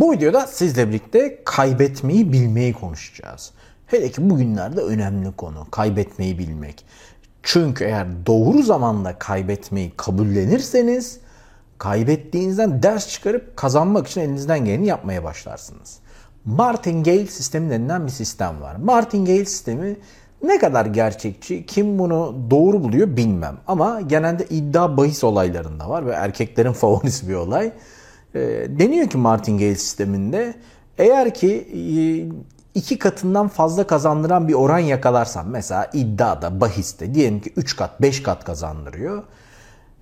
Bu videoda sizle birlikte kaybetmeyi bilmeyi konuşacağız. Hele ki bugünlerde önemli konu kaybetmeyi bilmek. Çünkü eğer doğru zamanda kaybetmeyi kabullenirseniz kaybettiğinizden ders çıkarıp kazanmak için elinizden geleni yapmaya başlarsınız. Martingale sistemi denilen bir sistem var. Martingale sistemi ne kadar gerçekçi, kim bunu doğru buluyor bilmem. Ama genelde iddia bahis olaylarında var ve erkeklerin favorisi bir olay. E, deniyor ki Martingale sisteminde eğer ki e, iki katından fazla kazandıran bir oran yakalarsan mesela iddiada, bahiste diyelim ki 3 kat, 5 kat kazandırıyor.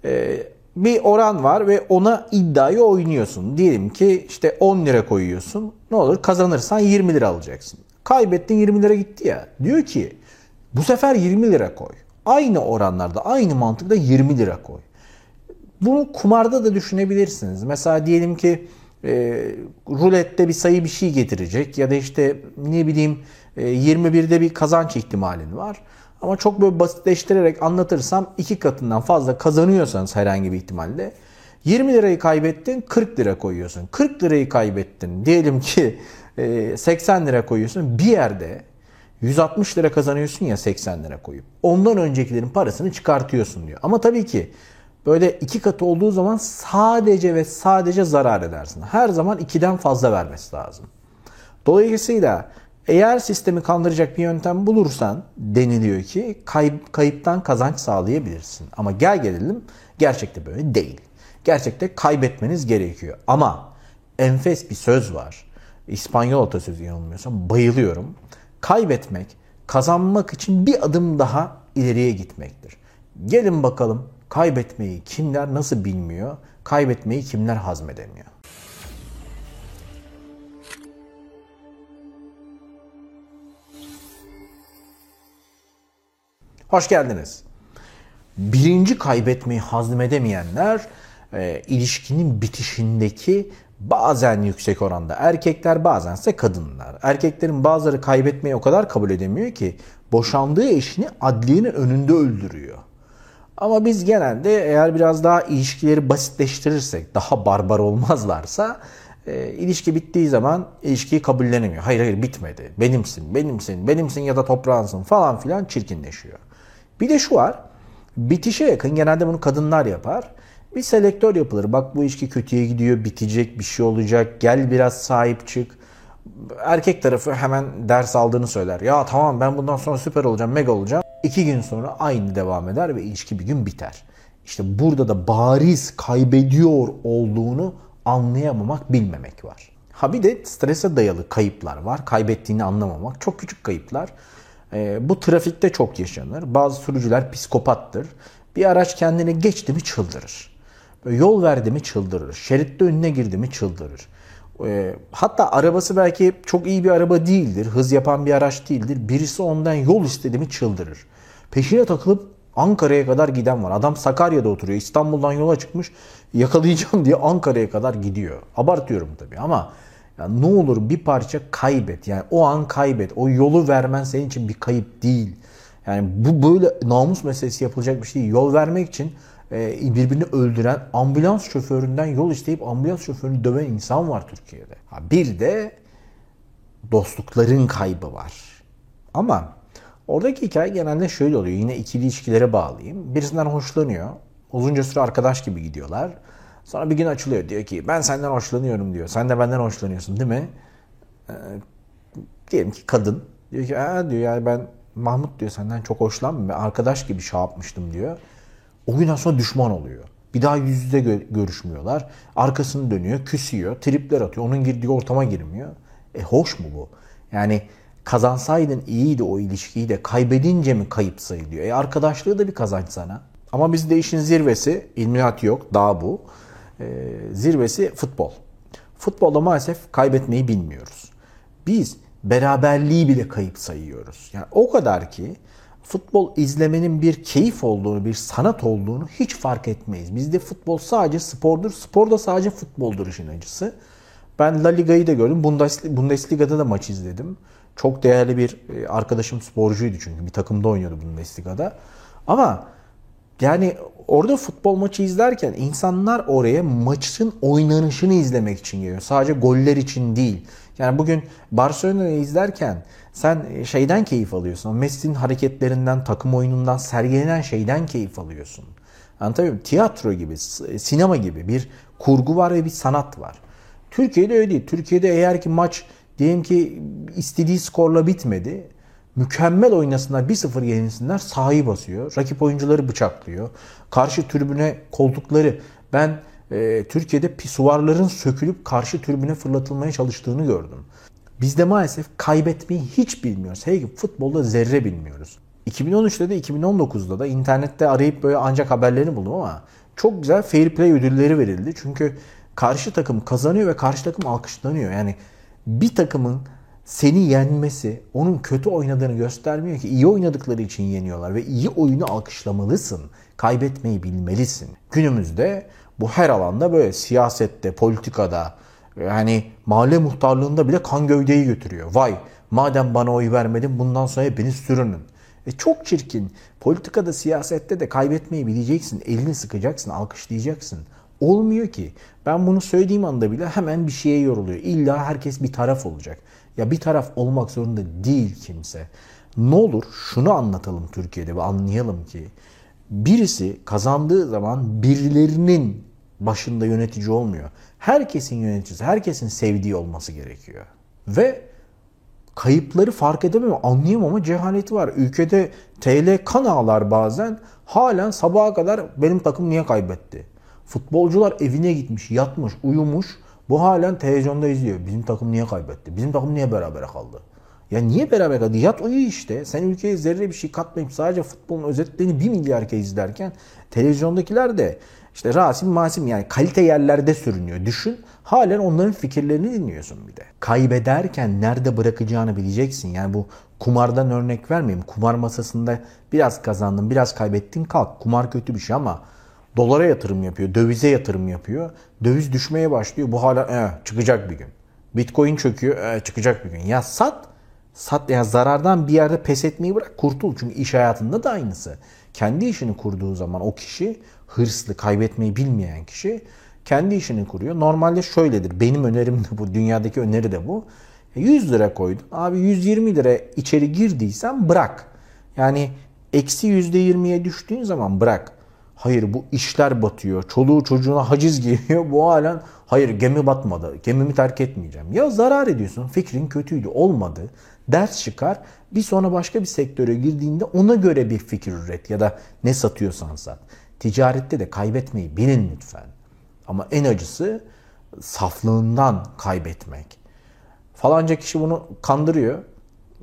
E, bir oran var ve ona iddiayı oynuyorsun. Diyelim ki işte 10 lira koyuyorsun. Ne olur kazanırsan 20 lira alacaksın. Kaybettin 20 lira gitti ya. Diyor ki bu sefer 20 lira koy. Aynı oranlarda, aynı mantıkta 20 lira koy. Bunu kumarda da düşünebilirsiniz. Mesela diyelim ki e, rulette bir sayı bir şey getirecek ya da işte ne bileyim e, 21'de bir kazanç ihtimalin var. Ama çok böyle basitleştirerek anlatırsam iki katından fazla kazanıyorsanız herhangi bir ihtimalle 20 lirayı kaybettin 40 lira koyuyorsun. 40 lirayı kaybettin diyelim ki 80 e, lira koyuyorsun. Bir yerde 160 lira kazanıyorsun ya 80 lira koyup. Ondan öncekilerin parasını çıkartıyorsun diyor. Ama tabii ki böyle iki katı olduğu zaman sadece ve sadece zarar edersin. Her zaman ikiden fazla vermesi lazım. Dolayısıyla eğer sistemi kandıracak bir yöntem bulursan deniliyor ki kayıp, kayıptan kazanç sağlayabilirsin. Ama gel gelelim gerçekte böyle değil. Gerçekte kaybetmeniz gerekiyor. Ama enfes bir söz var. İspanyol atasözü yanılmıyorsam bayılıyorum. Kaybetmek kazanmak için bir adım daha ileriye gitmektir. Gelin bakalım kaybetmeyi kimler nasıl bilmiyor, kaybetmeyi kimler hazmedemiyor. Hoş geldiniz. Birinci kaybetmeyi hazmedemeyenler e, ilişkinin bitişindeki bazen yüksek oranda erkekler bazense kadınlar. Erkeklerin bazıları kaybetmeyi o kadar kabul edemiyor ki boşandığı eşini adliyenin önünde öldürüyor. Ama biz genelde eğer biraz daha ilişkileri basitleştirirsek, daha barbar olmazlarsa e, ilişki bittiği zaman ilişkiyi kabullenemiyor. Hayır hayır bitmedi. Benimsin, benimsin, benimsin ya da toprağınsın falan filan çirkinleşiyor. Bir de şu var. Bitişe yakın genelde bunu kadınlar yapar. Bir selektör yapılır. Bak bu ilişki kötüye gidiyor, bitecek, bir şey olacak. Gel biraz sahip çık. Erkek tarafı hemen ders aldığını söyler. Ya tamam ben bundan sonra süper olacağım, mega olacağım. İki gün sonra aynı devam eder ve ilişki bir gün biter. İşte burada da bariz kaybediyor olduğunu anlayamamak, bilmemek var. Ha bir de strese dayalı kayıplar var. Kaybettiğini anlamamak. Çok küçük kayıplar. E, bu trafikte çok yaşanır. Bazı sürücüler psikopattır. Bir araç kendine geçti mi çıldırır. Böyle yol verdi mi çıldırır. Şeritte önüne girdi mi çıldırır. E, hatta arabası belki çok iyi bir araba değildir. Hız yapan bir araç değildir. Birisi ondan yol istedi çıldırır. Peşine takılıp Ankara'ya kadar giden var. Adam Sakarya'da oturuyor. İstanbul'dan yola çıkmış. Yakalayacağım diye Ankara'ya kadar gidiyor. Abartıyorum tabii ama yani ne olur bir parça kaybet. Yani o an kaybet. O yolu vermen senin için bir kayıp değil. Yani bu böyle namus meselesi yapılacak bir şey. Yol vermek için birbirini öldüren ambulans şoföründen yol isteyip ambulans şoförünü döven insan var Türkiye'de. Ha, bir de dostlukların kaybı var. Ama oradaki hikaye genelde şöyle oluyor. Yine ikili ilişkilere bağlayayım. Birisinden hoşlanıyor. Uzunca süre arkadaş gibi gidiyorlar. Sonra bir gün açılıyor. Diyor ki ben senden hoşlanıyorum diyor. Sen de benden hoşlanıyorsun değil mi? Ee, diyelim ki kadın. Diyor ki Aa, diyor yani ben Mahmut diyor senden çok hoşlanmıyorum. Arkadaş gibi şey yapmıştım diyor. O günden sonra düşman oluyor. Bir daha yüz yüze gö- görüşmüyorlar. Arkasını dönüyor, küsüyor, tripler atıyor. Onun girdiği ortama girmiyor. E hoş mu bu? Yani kazansaydın iyiydi o ilişkiyi de kaybedince mi kayıp sayılıyor? E arkadaşlığı da bir kazanç sana. Ama bizde işin zirvesi, ilmiyat yok, daha bu e, zirvesi futbol. Futbolda maalesef kaybetmeyi bilmiyoruz. Biz beraberliği bile kayıp sayıyoruz. Yani o kadar ki futbol izlemenin bir keyif olduğunu, bir sanat olduğunu hiç fark etmeyiz. Bizde futbol sadece spordur. Spor da sadece futboldur işin acısı. Ben La Liga'yı da gördüm. Bundesliga'da da maç izledim. Çok değerli bir e, arkadaşım sporcuydu çünkü. Bir takımda oynuyordu Bundesliga'da. Ama Yani orada futbol maçı izlerken insanlar oraya maçın oynanışını izlemek için geliyor. Sadece goller için değil. Yani bugün Barcelona'yı izlerken sen şeyden keyif alıyorsun. Messi'nin hareketlerinden, takım oyunundan, sergilenen şeyden keyif alıyorsun. Anlatabiliyor muyum? Tiyatro gibi, sinema gibi bir kurgu var ve bir sanat var. Türkiye'de öyle değil. Türkiye'de eğer ki maç diyelim ki istediği skorla bitmedi. Mükemmel oynasınlar 1-0 yenilsinler sahayı basıyor. Rakip oyuncuları bıçaklıyor. Karşı tribüne koltukları ben e, Türkiye'de pisuvarların sökülüp karşı tribüne fırlatılmaya çalıştığını gördüm. Biz de maalesef kaybetmeyi hiç bilmiyoruz. Hey futbolda zerre bilmiyoruz. 2013'te de 2019'da da internette arayıp böyle ancak haberlerini buldum ama çok güzel fair play ödülleri verildi. Çünkü karşı takım kazanıyor ve karşı takım alkışlanıyor. Yani bir takımın seni yenmesi onun kötü oynadığını göstermiyor ki iyi oynadıkları için yeniyorlar ve iyi oyunu alkışlamalısın. Kaybetmeyi bilmelisin. Günümüzde bu her alanda böyle siyasette, politikada, yani mahalle muhtarlığında bile kan gövdeyi götürüyor. Vay madem bana oy vermedin bundan sonra beni sürünün. E çok çirkin. Politikada, siyasette de kaybetmeyi bileceksin. Elini sıkacaksın, alkışlayacaksın. Olmuyor ki. Ben bunu söylediğim anda bile hemen bir şeye yoruluyor. İlla herkes bir taraf olacak. Ya bir taraf olmak zorunda değil kimse. Ne olur şunu anlatalım Türkiye'de ve anlayalım ki birisi kazandığı zaman birilerinin başında yönetici olmuyor. Herkesin yöneticisi, herkesin sevdiği olması gerekiyor. Ve kayıpları fark edemem, anlayamam ama cehaleti var. Ülkede TL kan ağlar bazen. Halen sabaha kadar benim takım niye kaybetti? Futbolcular evine gitmiş, yatmış, uyumuş. Bu halen televizyonda izliyor. Bizim takım niye kaybetti? Bizim takım niye beraber kaldı? Ya niye beraber kaldı? Yat uyu işte. Sen ülkeye zerre bir şey katmayıp sadece futbolun özetlerini bir milyar kez izlerken televizyondakiler de işte Rasim Masim yani kalite yerlerde sürünüyor. Düşün halen onların fikirlerini dinliyorsun bir de. Kaybederken nerede bırakacağını bileceksin. Yani bu kumardan örnek vermeyeyim. Kumar masasında biraz kazandın biraz kaybettin kalk. Kumar kötü bir şey ama dolara yatırım yapıyor, dövize yatırım yapıyor. Döviz düşmeye başlıyor. Bu hala e, çıkacak bir gün. Bitcoin çöküyor, e, çıkacak bir gün. Ya sat, sat ya zarardan bir yerde pes etmeyi bırak, kurtul. Çünkü iş hayatında da aynısı. Kendi işini kurduğu zaman o kişi hırslı, kaybetmeyi bilmeyen kişi kendi işini kuruyor. Normalde şöyledir. Benim önerim de bu. Dünyadaki öneri de bu. 100 e, lira koydun. Abi 120 lira içeri girdiysen bırak. Yani eksi %20'ye düştüğün zaman bırak. Hayır bu işler batıyor. Çoluğu çocuğuna haciz geliyor. Bu halen hayır gemi batmadı. Gemimi terk etmeyeceğim. Ya zarar ediyorsun. Fikrin kötüydü. Olmadı. Ders çıkar. Bir sonra başka bir sektöre girdiğinde ona göre bir fikir üret. Ya da ne satıyorsan sat. Ticarette de kaybetmeyi bilin lütfen. Ama en acısı saflığından kaybetmek. Falanca kişi bunu kandırıyor.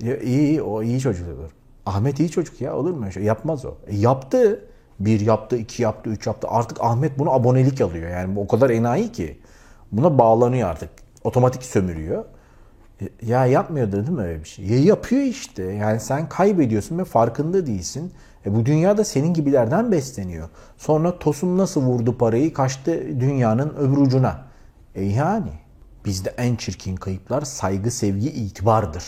Ya iyi, iyi o iyi çocuk olur. Ahmet iyi çocuk ya olur mu? Yapmaz o. E, yaptı. Bir yaptı, iki yaptı, üç yaptı. Artık Ahmet bunu abonelik alıyor. Yani o kadar enayi ki. Buna bağlanıyor artık. Otomatik sömürüyor. E, ya yapmıyordu değil mi öyle bir şey? Ya yapıyor işte. Yani sen kaybediyorsun ve farkında değilsin. E bu dünyada senin gibilerden besleniyor. Sonra Tosun nasıl vurdu parayı kaçtı dünyanın öbür ucuna. E yani bizde en çirkin kayıplar saygı, sevgi, itibardır.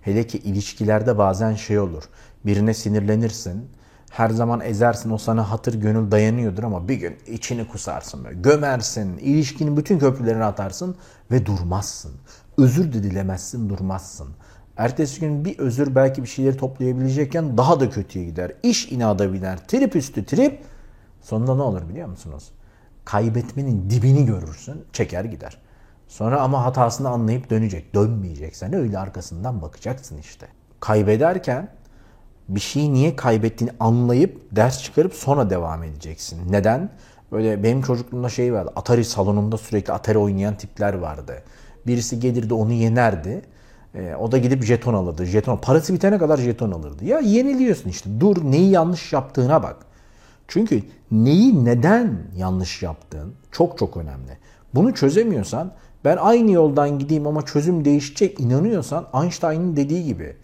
Hele ki ilişkilerde bazen şey olur. Birine sinirlenirsin. Her zaman ezersin o sana hatır gönül dayanıyordur ama bir gün içini kusarsın böyle. Gömersin, ilişkinin bütün köprülerini atarsın ve durmazsın. Özür de dilemezsin, durmazsın. Ertesi gün bir özür belki bir şeyleri toplayabilecekken daha da kötüye gider. İş inada biner. Trip üstü trip. Sonunda ne olur biliyor musunuz? Kaybetmenin dibini görürsün. Çeker gider. Sonra ama hatasını anlayıp dönecek. Dönmeyecek. Sen öyle arkasından bakacaksın işte. Kaybederken bir şeyi niye kaybettiğini anlayıp ders çıkarıp sonra devam edeceksin. Neden? Böyle benim çocukluğumda şey vardı. Atari salonunda sürekli Atari oynayan tipler vardı. Birisi gelirdi onu yenerdi. E, o da gidip jeton alırdı. Jeton parası bitene kadar jeton alırdı. Ya yeniliyorsun işte. Dur neyi yanlış yaptığına bak. Çünkü neyi neden yanlış yaptığın çok çok önemli. Bunu çözemiyorsan ben aynı yoldan gideyim ama çözüm değişecek inanıyorsan Einstein'ın dediği gibi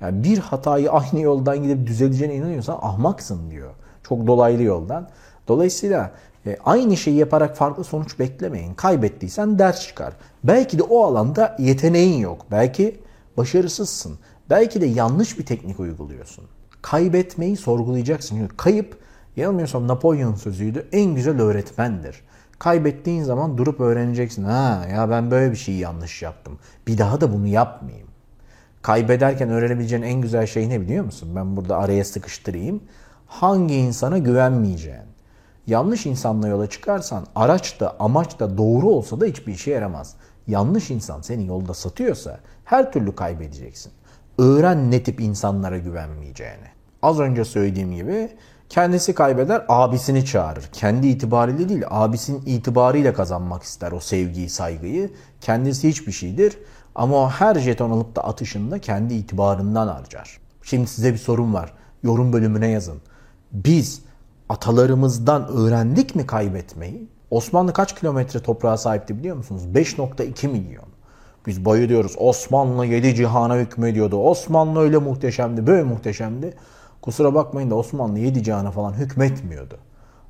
yani bir hatayı aynı yoldan gidip düzeleceğine inanıyorsan ahmaksın diyor. Çok dolaylı yoldan. Dolayısıyla e, aynı şeyi yaparak farklı sonuç beklemeyin. Kaybettiysen ders çıkar. Belki de o alanda yeteneğin yok. Belki başarısızsın. Belki de yanlış bir teknik uyguluyorsun. Kaybetmeyi sorgulayacaksın. Çünkü kayıp Yanılmıyorsam Napolyon sözüydü. En güzel öğretmendir. Kaybettiğin zaman durup öğreneceksin. Ha ya ben böyle bir şeyi yanlış yaptım. Bir daha da bunu yapmayayım. Kaybederken öğrenebileceğin en güzel şey ne biliyor musun? Ben burada araya sıkıştırayım. Hangi insana güvenmeyeceğin. Yanlış insanla yola çıkarsan araç da amaç da doğru olsa da hiçbir işe yaramaz. Yanlış insan seni yolda satıyorsa her türlü kaybedeceksin. Öğren ne tip insanlara güvenmeyeceğini. Az önce söylediğim gibi kendisi kaybeder abisini çağırır. Kendi itibariyle değil abisinin itibarıyla kazanmak ister o sevgiyi saygıyı. Kendisi hiçbir şeydir ama o her jeton alıp da atışında kendi itibarından harcar. Şimdi size bir sorum var. Yorum bölümüne yazın. Biz atalarımızdan öğrendik mi kaybetmeyi? Osmanlı kaç kilometre toprağa sahipti biliyor musunuz? 5.2 milyon. Biz bayılıyoruz. Osmanlı yedi cihana hükmediyordu. Osmanlı öyle muhteşemdi, böyle muhteşemdi. Kusura bakmayın da Osmanlı yedi cihana falan hükmetmiyordu.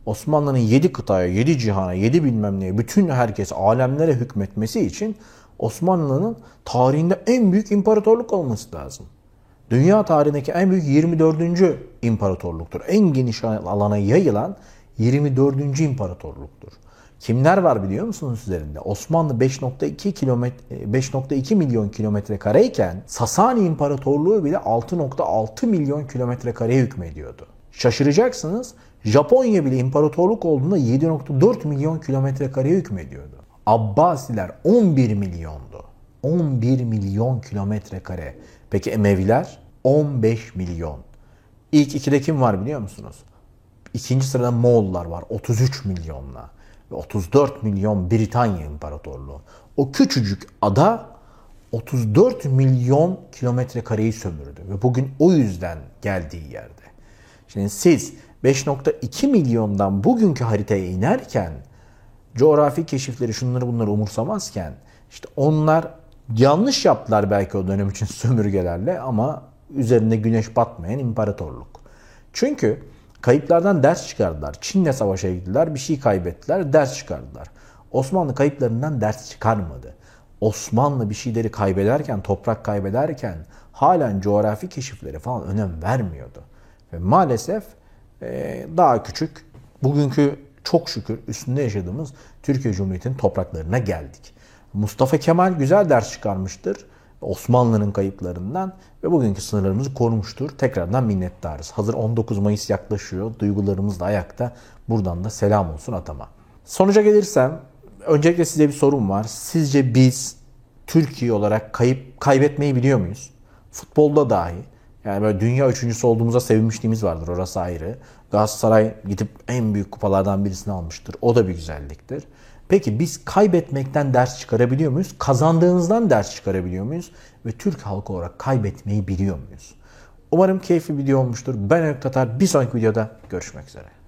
Osmanlı'nın yedi kıtaya, yedi cihana, yedi bilmem neye, bütün herkes alemlere hükmetmesi için Osmanlı'nın tarihinde en büyük imparatorluk olması lazım. Dünya tarihindeki en büyük 24. imparatorluktur. En geniş alana yayılan 24. imparatorluktur. Kimler var biliyor musunuz üzerinde? Osmanlı 5.2 kilometre 5.2 milyon kilometre kareyken Sasani İmparatorluğu bile 6.6 milyon kilometre kareye hükmediyordu. Şaşıracaksınız. Japonya bile imparatorluk olduğunda 7.4 milyon kilometre kareye hükmediyordu. Abbasiler 11 milyondu. 11 milyon kilometre kare. Peki Emeviler 15 milyon. İlk ikide kim var biliyor musunuz? İkinci sırada Moğollar var 33 milyonla ve 34 milyon Britanya İmparatorluğu. O küçücük ada 34 milyon kilometre kareyi sömürdü ve bugün o yüzden geldiği yerde. Şimdi siz 5.2 milyondan bugünkü haritaya inerken coğrafi keşifleri şunları bunları umursamazken işte onlar yanlış yaptılar belki o dönem için sömürgelerle ama üzerinde güneş batmayan imparatorluk. Çünkü kayıplardan ders çıkardılar. Çin'le savaşa gittiler, bir şey kaybettiler, ders çıkardılar. Osmanlı kayıplarından ders çıkarmadı. Osmanlı bir şeyleri kaybederken, toprak kaybederken halen coğrafi keşifleri falan önem vermiyordu. Ve maalesef daha küçük, bugünkü çok şükür üstünde yaşadığımız Türkiye Cumhuriyeti'nin topraklarına geldik. Mustafa Kemal güzel ders çıkarmıştır. Osmanlı'nın kayıplarından ve bugünkü sınırlarımızı korumuştur. Tekrardan minnettarız. Hazır 19 Mayıs yaklaşıyor. Duygularımız da ayakta. Buradan da selam olsun atama. Sonuca gelirsem öncelikle size bir sorum var. Sizce biz Türkiye olarak kayıp kaybetmeyi biliyor muyuz? Futbolda dahi. Yani böyle dünya üçüncüsü olduğumuza sevinmişliğimiz vardır orası ayrı. Galatasaray gidip en büyük kupalardan birisini almıştır. O da bir güzelliktir. Peki biz kaybetmekten ders çıkarabiliyor muyuz? Kazandığımızdan ders çıkarabiliyor muyuz? Ve Türk halkı olarak kaybetmeyi biliyor muyuz? Umarım keyifli video olmuştur. Ben Öykü Tatar. Bir sonraki videoda görüşmek üzere.